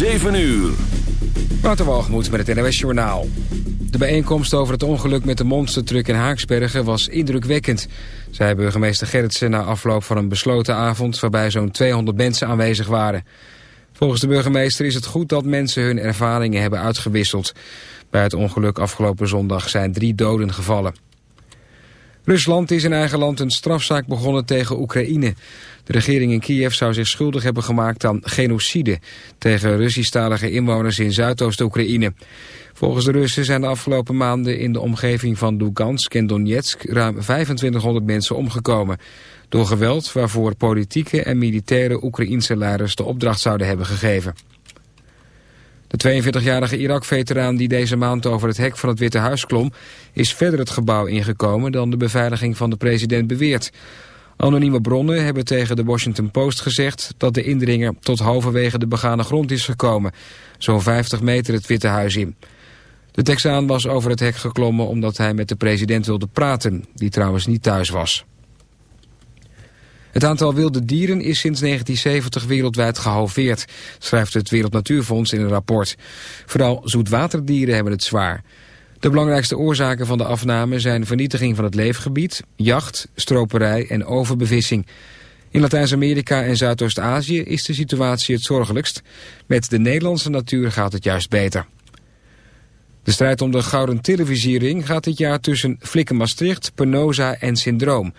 7 uur. Waterwalgemoed met het NOS Journaal. De bijeenkomst over het ongeluk met de monstertruck in Haaksbergen was indrukwekkend, zei burgemeester Gerritsen na afloop van een besloten avond waarbij zo'n 200 mensen aanwezig waren. Volgens de burgemeester is het goed dat mensen hun ervaringen hebben uitgewisseld. Bij het ongeluk afgelopen zondag zijn drie doden gevallen. Rusland is in eigen land een strafzaak begonnen tegen Oekraïne. De regering in Kiev zou zich schuldig hebben gemaakt aan genocide... tegen Russisch-talige inwoners in Zuidoost-Oekraïne. Volgens de Russen zijn de afgelopen maanden in de omgeving van Lugansk en Donetsk... ruim 2500 mensen omgekomen. Door geweld waarvoor politieke en militaire Oekraïnse leiders de opdracht zouden hebben gegeven. De 42-jarige Irak-veteraan die deze maand over het hek van het Witte Huis klom... is verder het gebouw ingekomen dan de beveiliging van de president beweert. Anonieme bronnen hebben tegen de Washington Post gezegd... dat de indringer tot halverwege de begane grond is gekomen. Zo'n 50 meter het Witte Huis in. De Texaan was over het hek geklommen omdat hij met de president wilde praten... die trouwens niet thuis was. Het aantal wilde dieren is sinds 1970 wereldwijd gehalveerd, schrijft het Wereld Natuurfonds in een rapport. Vooral zoetwaterdieren hebben het zwaar. De belangrijkste oorzaken van de afname zijn vernietiging van het leefgebied, jacht, stroperij en overbevissing. In Latijns-Amerika en Zuidoost-Azië is de situatie het zorgelijkst. Met de Nederlandse natuur gaat het juist beter. De strijd om de Gouden Televisiering gaat dit jaar tussen Flikken Maastricht, Penosa en Syndroom.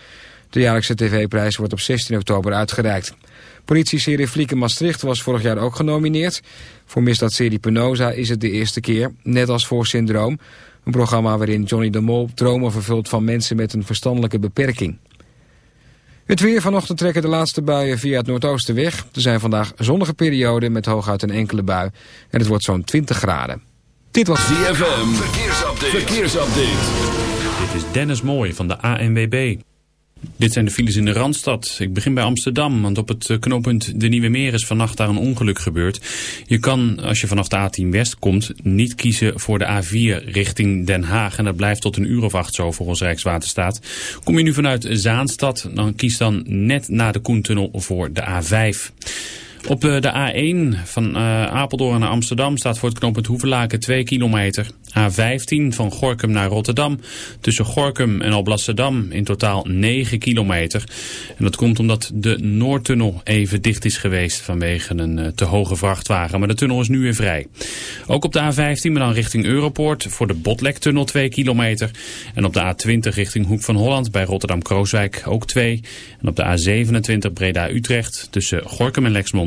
De jaarlijkse tv-prijs wordt op 16 oktober uitgereikt. Politieserie Flieken Maastricht was vorig jaar ook genomineerd. Voor misdaadserie Penosa is het de eerste keer, net als voor Syndroom. Een programma waarin Johnny de Mol dromen vervult van mensen met een verstandelijke beperking. Het weer vanochtend trekken de laatste buien via het noordoosten weg. Er zijn vandaag zonnige perioden met hooguit een enkele bui. En het wordt zo'n 20 graden. Dit was ZFM. Verkeersupdate. Verkeersupdate. Dit is Dennis Mooij van de ANWB. Dit zijn de files in de Randstad. Ik begin bij Amsterdam, want op het eh, knooppunt De Nieuwe Meer is vannacht daar een ongeluk gebeurd. Je kan, als je vanaf de A10 West komt, niet kiezen voor de A4 richting Den Haag. En dat blijft tot een uur of acht zo volgens Rijkswaterstaat. Kom je nu vanuit Zaanstad, dan kies dan net na de Koentunnel voor de A5. Op eh, de A1 van uh, Apeldoorn naar Amsterdam staat voor het knooppunt Hoevelaken 2 kilometer. A15 van Gorkum naar Rotterdam. Tussen Gorkum en Alblasserdam in totaal 9 kilometer. En dat komt omdat de Noordtunnel even dicht is geweest vanwege een uh, te hoge vrachtwagen. Maar de tunnel is nu weer vrij. Ook op de A15 maar dan richting Europoort voor de Botlektunnel 2 kilometer. En op de A20 richting Hoek van Holland bij Rotterdam-Krooswijk ook 2. En op de A27 Breda-Utrecht tussen Gorkum en Lexmond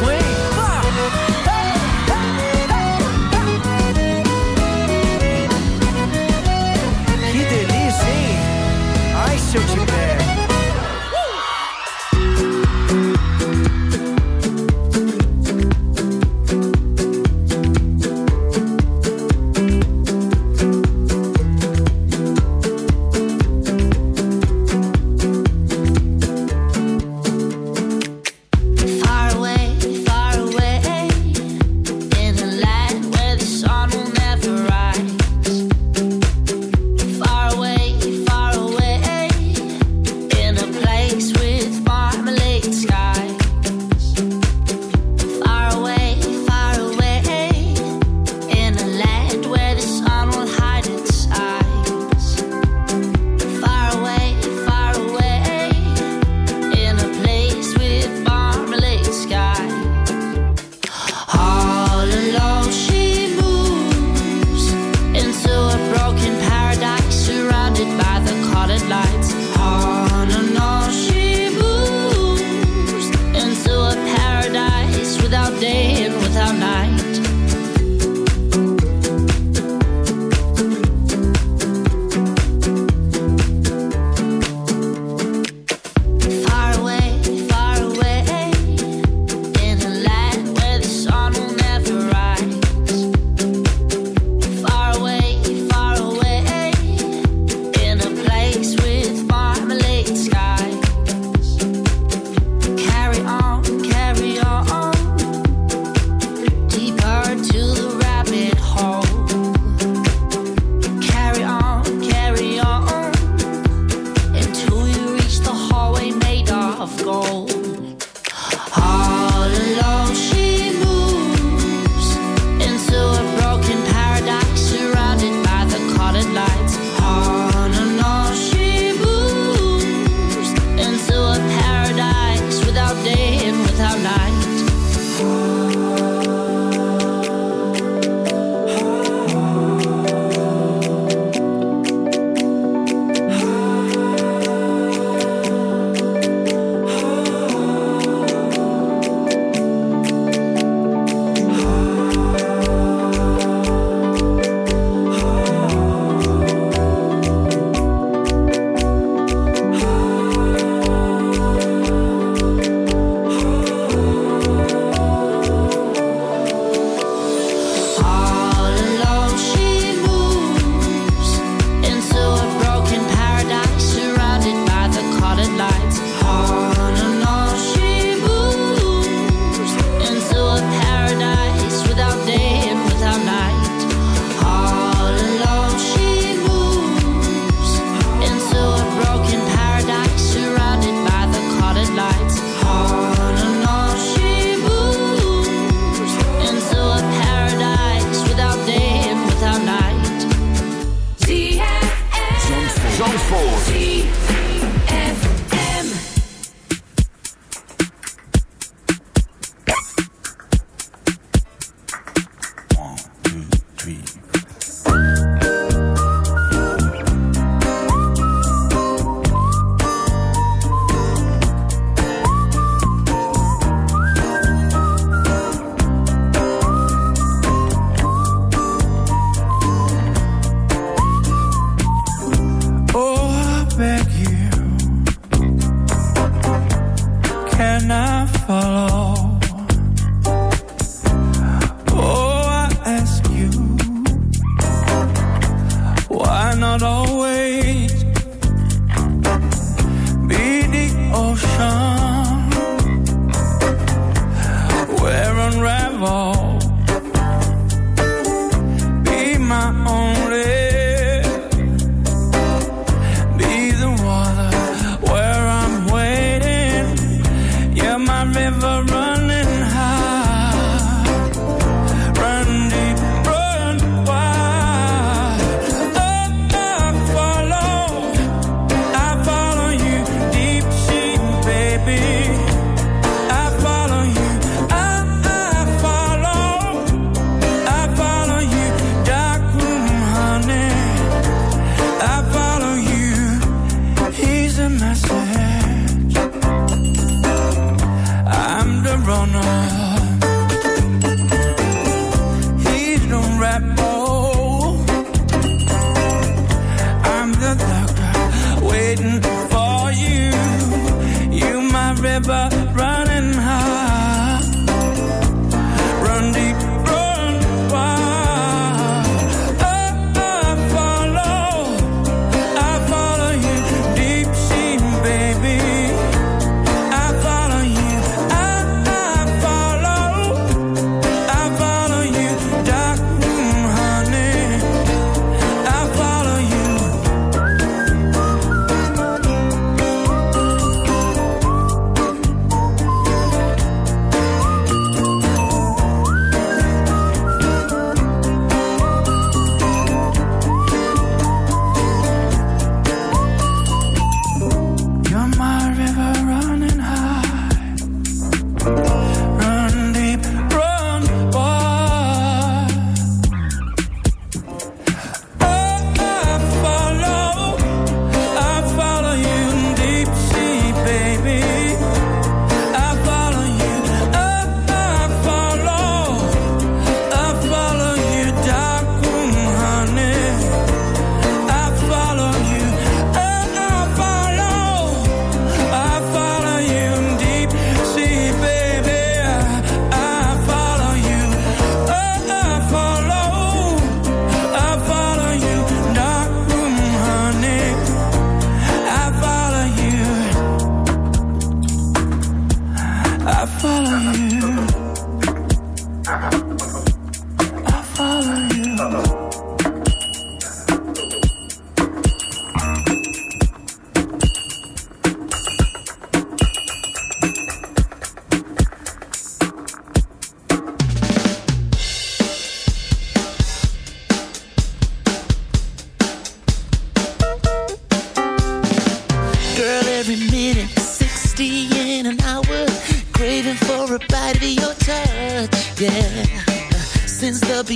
Zandvoort.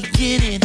beginning.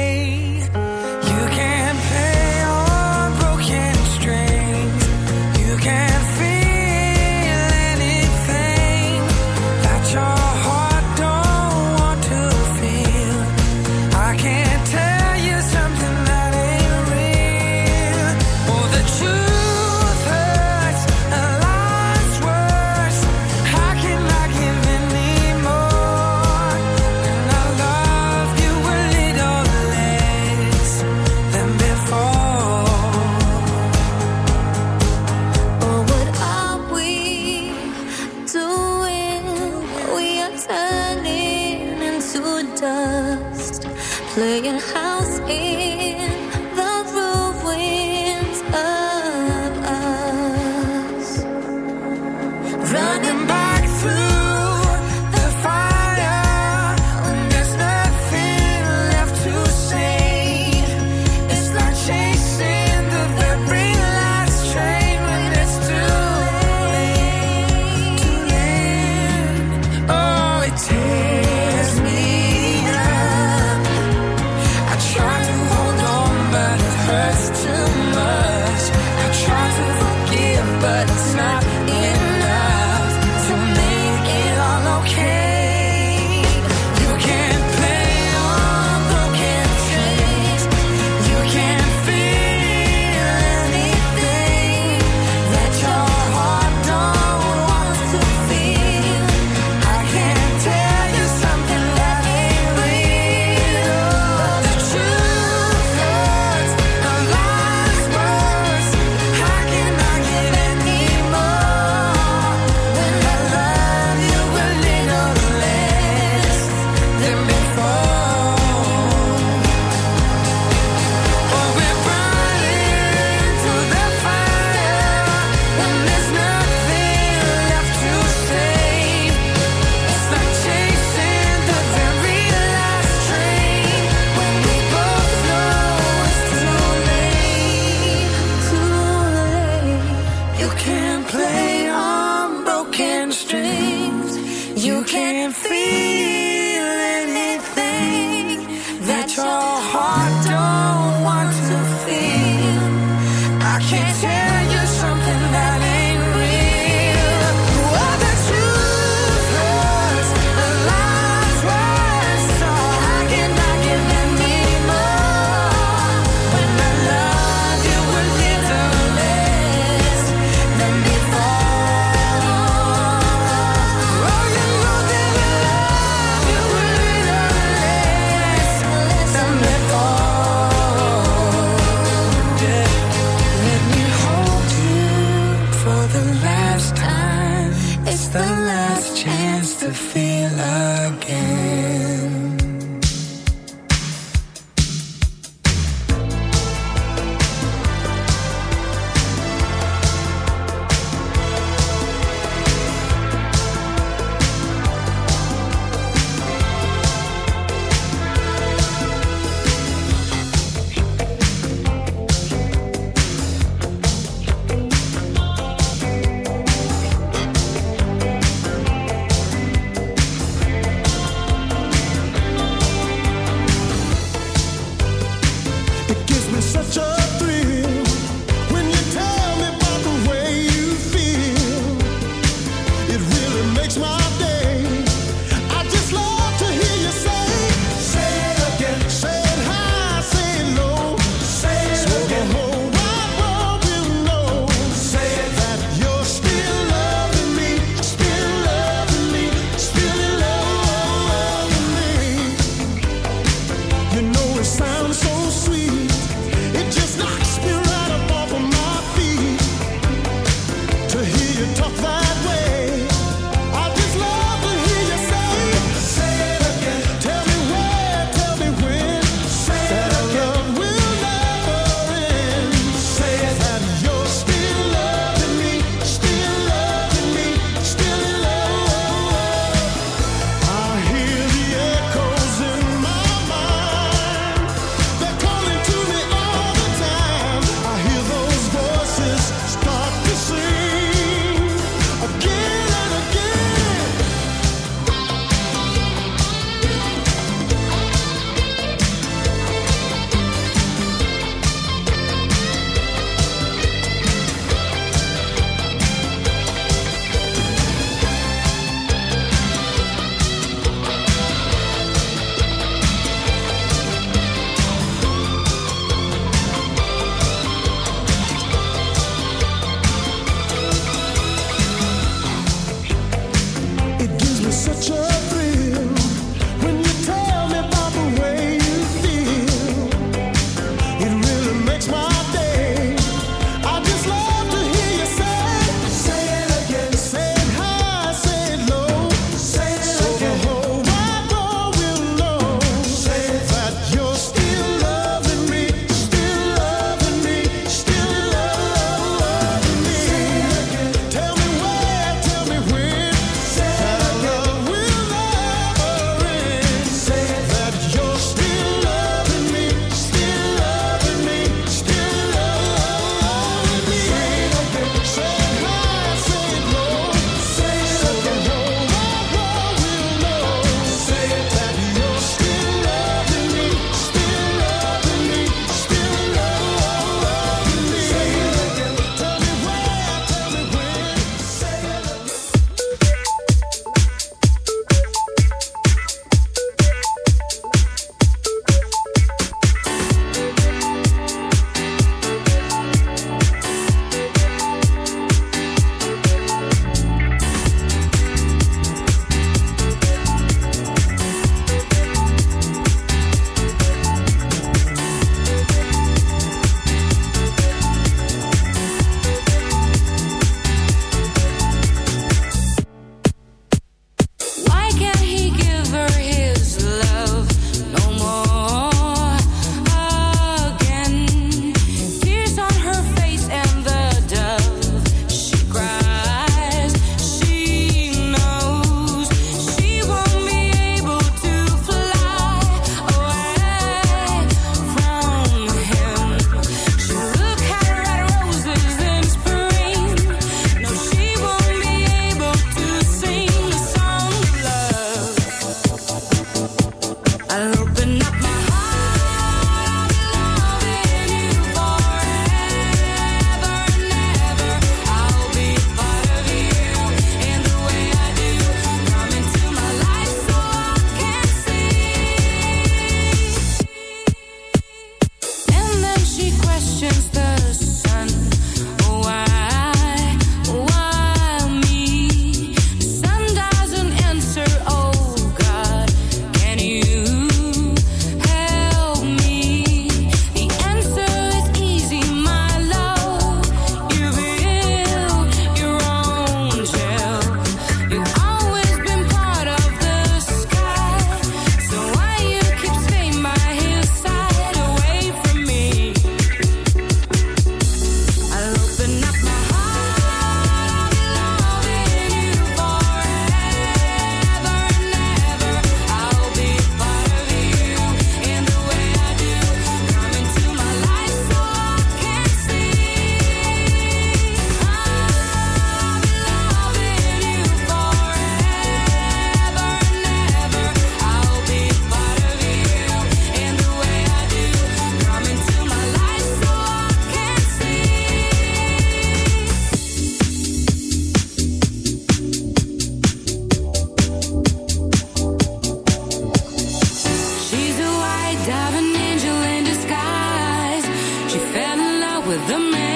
with a man,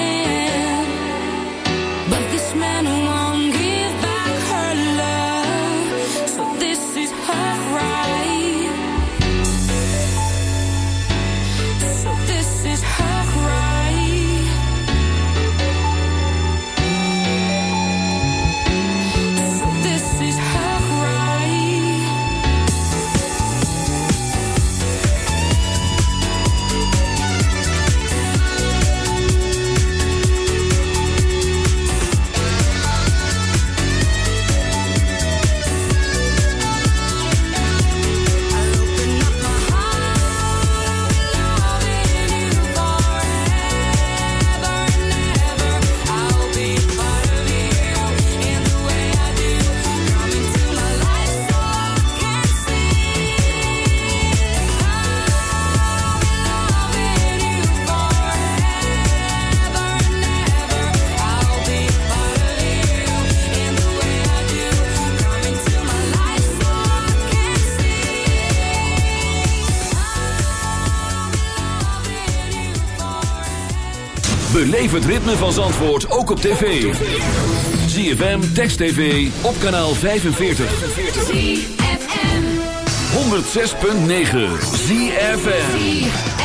Beleef het ritme van Zandvoort ook op tv. ZFM, Text TV, op kanaal 45. 106.9 ZFM.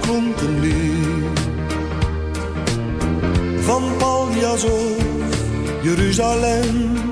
Klonk een lied. Van Paljas of Jeruzalem.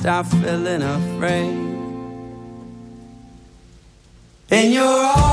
I stopped feeling afraid. In your arms,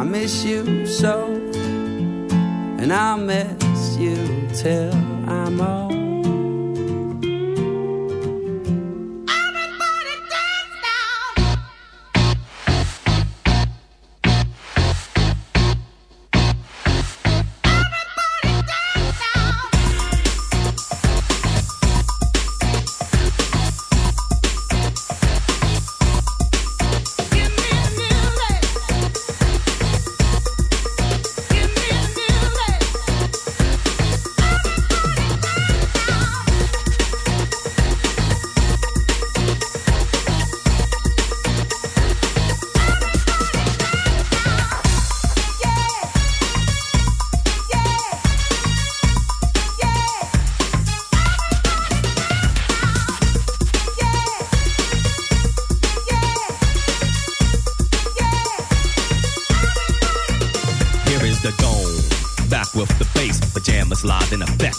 I miss you so. And I'll miss you till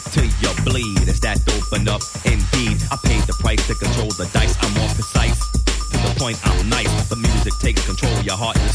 Sweat till you bleed. Is that open up? Indeed, I paid the price to control the dice. I'm more precise. To the point, I'm nice. The music takes control. Your heart and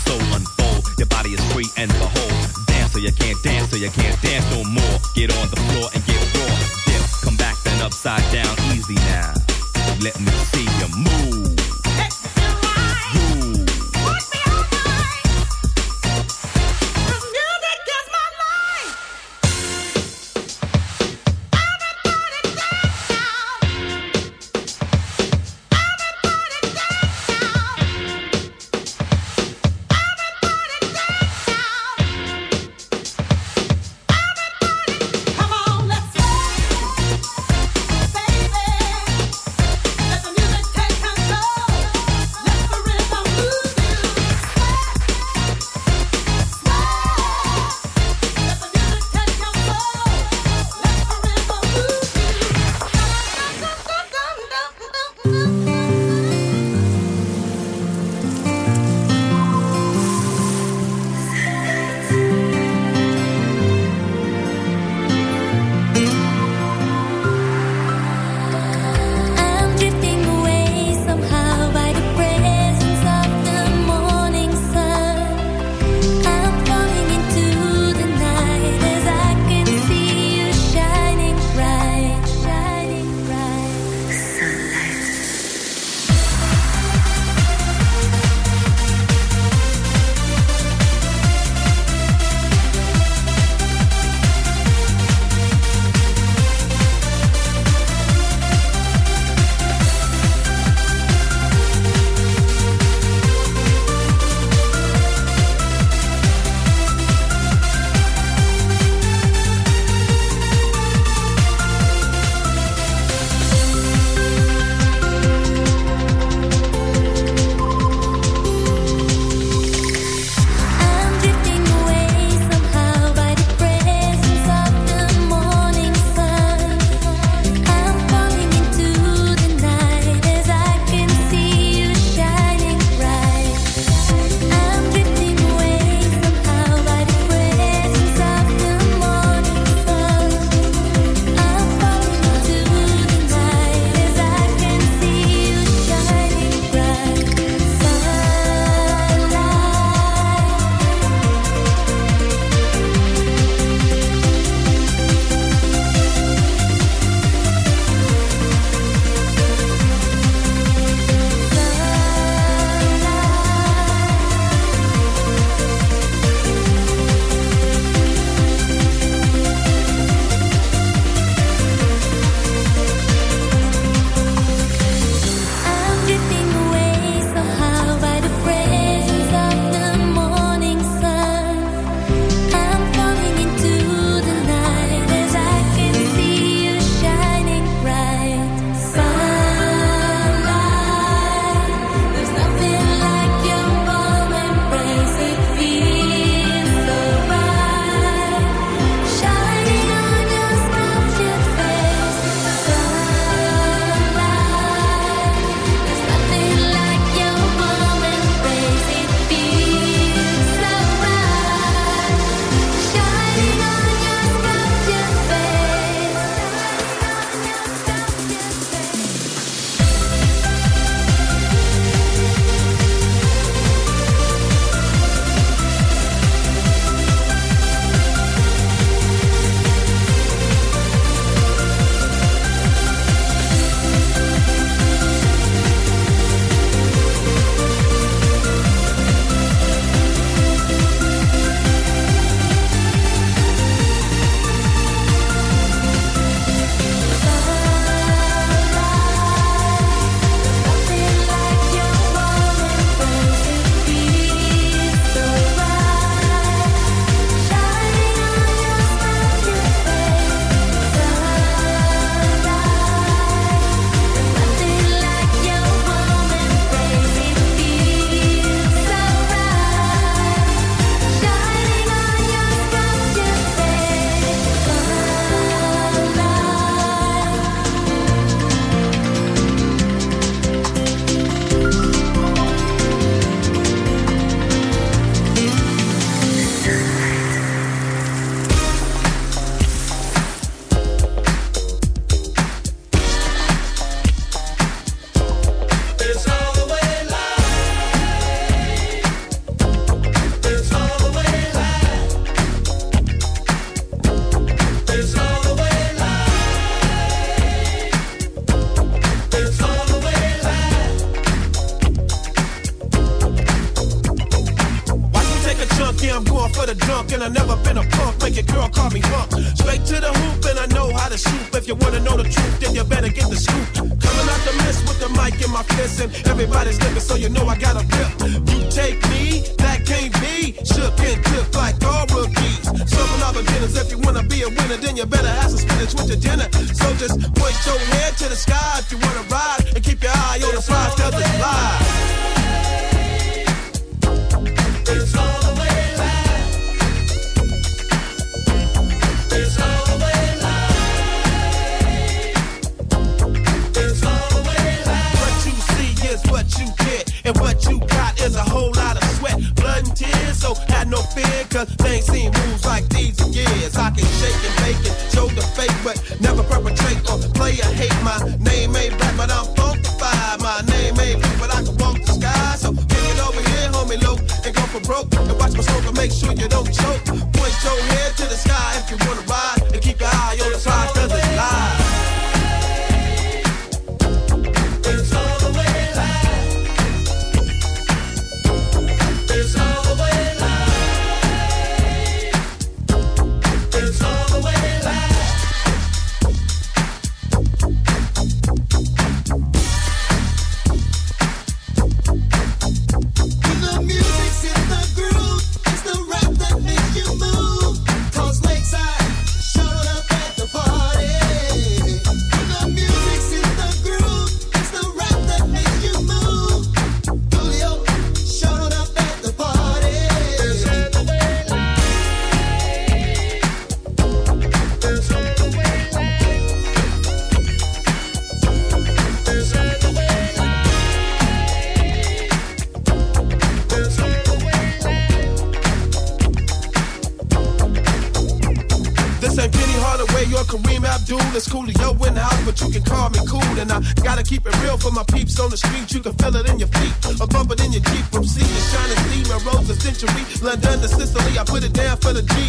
you can feel it in your feet. A bump it in your Jeep from sea to shining sea. My rose a century. London to Sicily, I put it down for the G.